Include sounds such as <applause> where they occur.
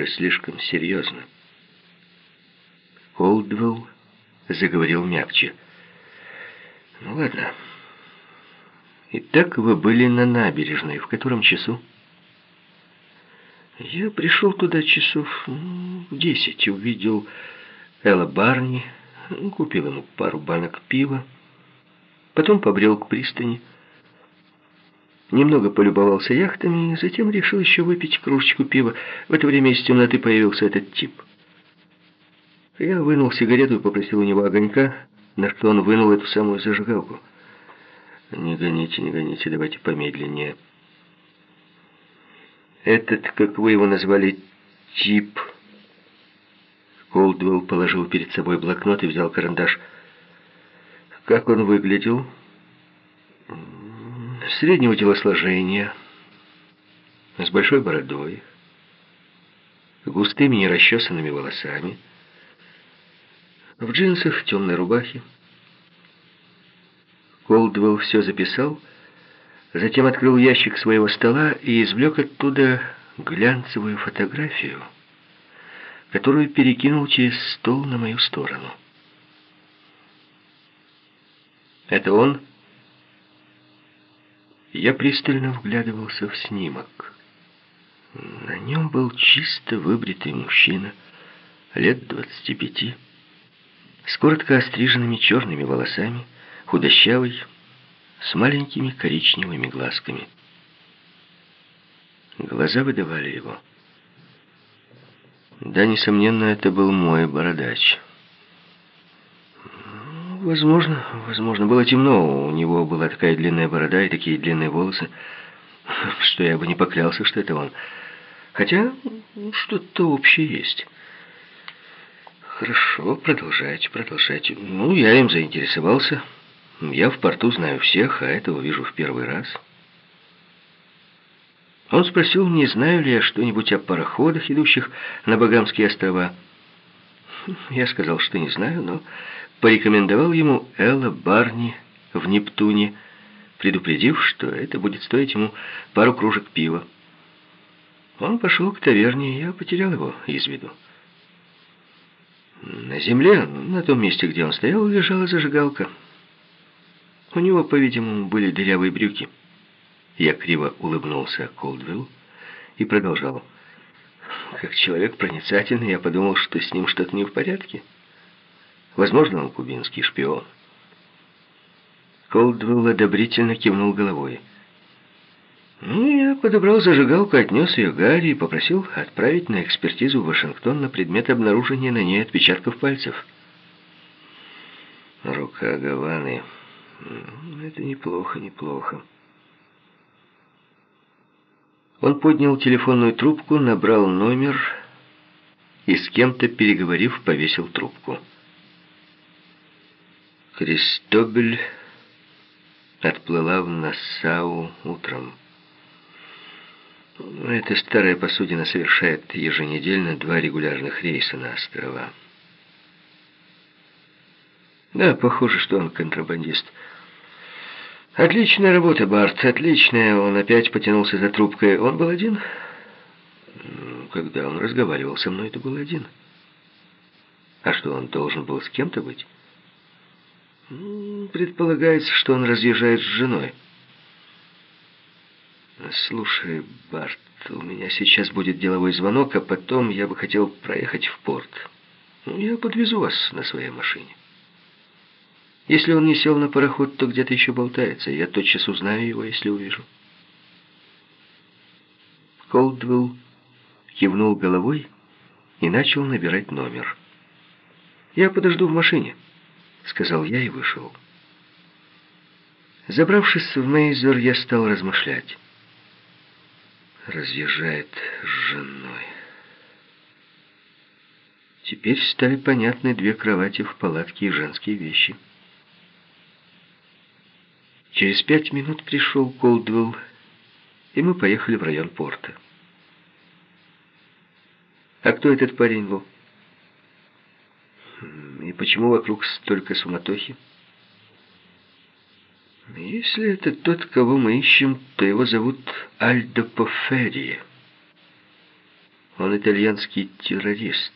Все слишком серьезно. Колдвелл заговорил мягче. «Ну ладно. Итак, вы были на набережной. В котором часу?» «Я пришел туда часов в десять. Увидел Элла Барни, купил ему пару банок пива. Потом побрел к пристани. Немного полюбовался яхтами, затем решил еще выпить кружечку пива. В это время из темноты появился этот тип. Я вынул сигарету и попросил у него огонька, на что он вынул эту самую зажигалку. «Не гоните, не гоните, давайте помедленнее». «Этот, как вы его назвали, тип...» Колдвелл положил перед собой блокнот и взял карандаш. «Как он выглядел?» Среднего телосложения, с большой бородой, густыми нерасчесанными волосами, в джинсах, темной рубахе. Колдвелл все записал, затем открыл ящик своего стола и извлек оттуда глянцевую фотографию, которую перекинул через стол на мою сторону. «Это он?» Я пристально вглядывался в снимок. На нем был чисто выбритый мужчина, лет двадцати пяти, с коротко остриженными черными волосами, худощавый, с маленькими коричневыми глазками. Глаза выдавали его. Да, несомненно, это был мой бородач. Возможно, возможно. Было темно, у него была такая длинная борода и такие длинные волосы, <laughs> что я бы не поклялся, что это он. Хотя что-то общее есть. Хорошо, продолжайте, продолжайте. Ну, я им заинтересовался. Я в порту знаю всех, а этого вижу в первый раз. Он спросил, не знаю ли я что-нибудь о пароходах, идущих на Багамские острова. Я сказал, что не знаю, но порекомендовал ему Элла Барни в Нептуне, предупредив, что это будет стоить ему пару кружек пива. Он пошел к таверне, и я потерял его из виду. На земле, на том месте, где он стоял, лежала зажигалка. У него, по-видимому, были дырявые брюки. Я криво улыбнулся Колдвиллу и продолжал. Как человек проницательный, я подумал, что с ним что-то не в порядке. Возможно, он кубинский шпион. Колдвелл одобрительно кивнул головой. Ну, я подобрал зажигалку, отнес ее Гарри и попросил отправить на экспертизу в Вашингтон на предмет обнаружения на ней отпечатков пальцев. Рука Гаваны. Это неплохо, неплохо. Он поднял телефонную трубку, набрал номер и с кем-то, переговорив, повесил трубку. Кристобель отплыла в Нассау утром. Эта старая посудина совершает еженедельно два регулярных рейса на острова. Да, похоже, что он контрабандист. Отличная работа, Барт, отличная. Он опять потянулся за трубкой. Он был один? Когда он разговаривал со мной, это был один. А что, он должен был с кем-то быть? Предполагается, что он разъезжает с женой. Слушай, Барт, у меня сейчас будет деловой звонок, а потом я бы хотел проехать в порт. Ну, я подвезу вас на своей машине. Если он не сел на пароход, то где-то еще болтается. Я тотчас узнаю его, если увижу. Колдвелл кивнул головой и начал набирать номер. «Я подожду в машине». — сказал я и вышел. Забравшись в Мейзер, я стал размышлять. Разъезжает с женой. Теперь стали понятны две кровати в палатке и женские вещи. Через пять минут пришел Колдвелл, и мы поехали в район порта. «А кто этот парень был?» И почему вокруг столько суматохи? Если это тот, кого мы ищем, то его зовут Альдо Поферри. Он итальянский террорист.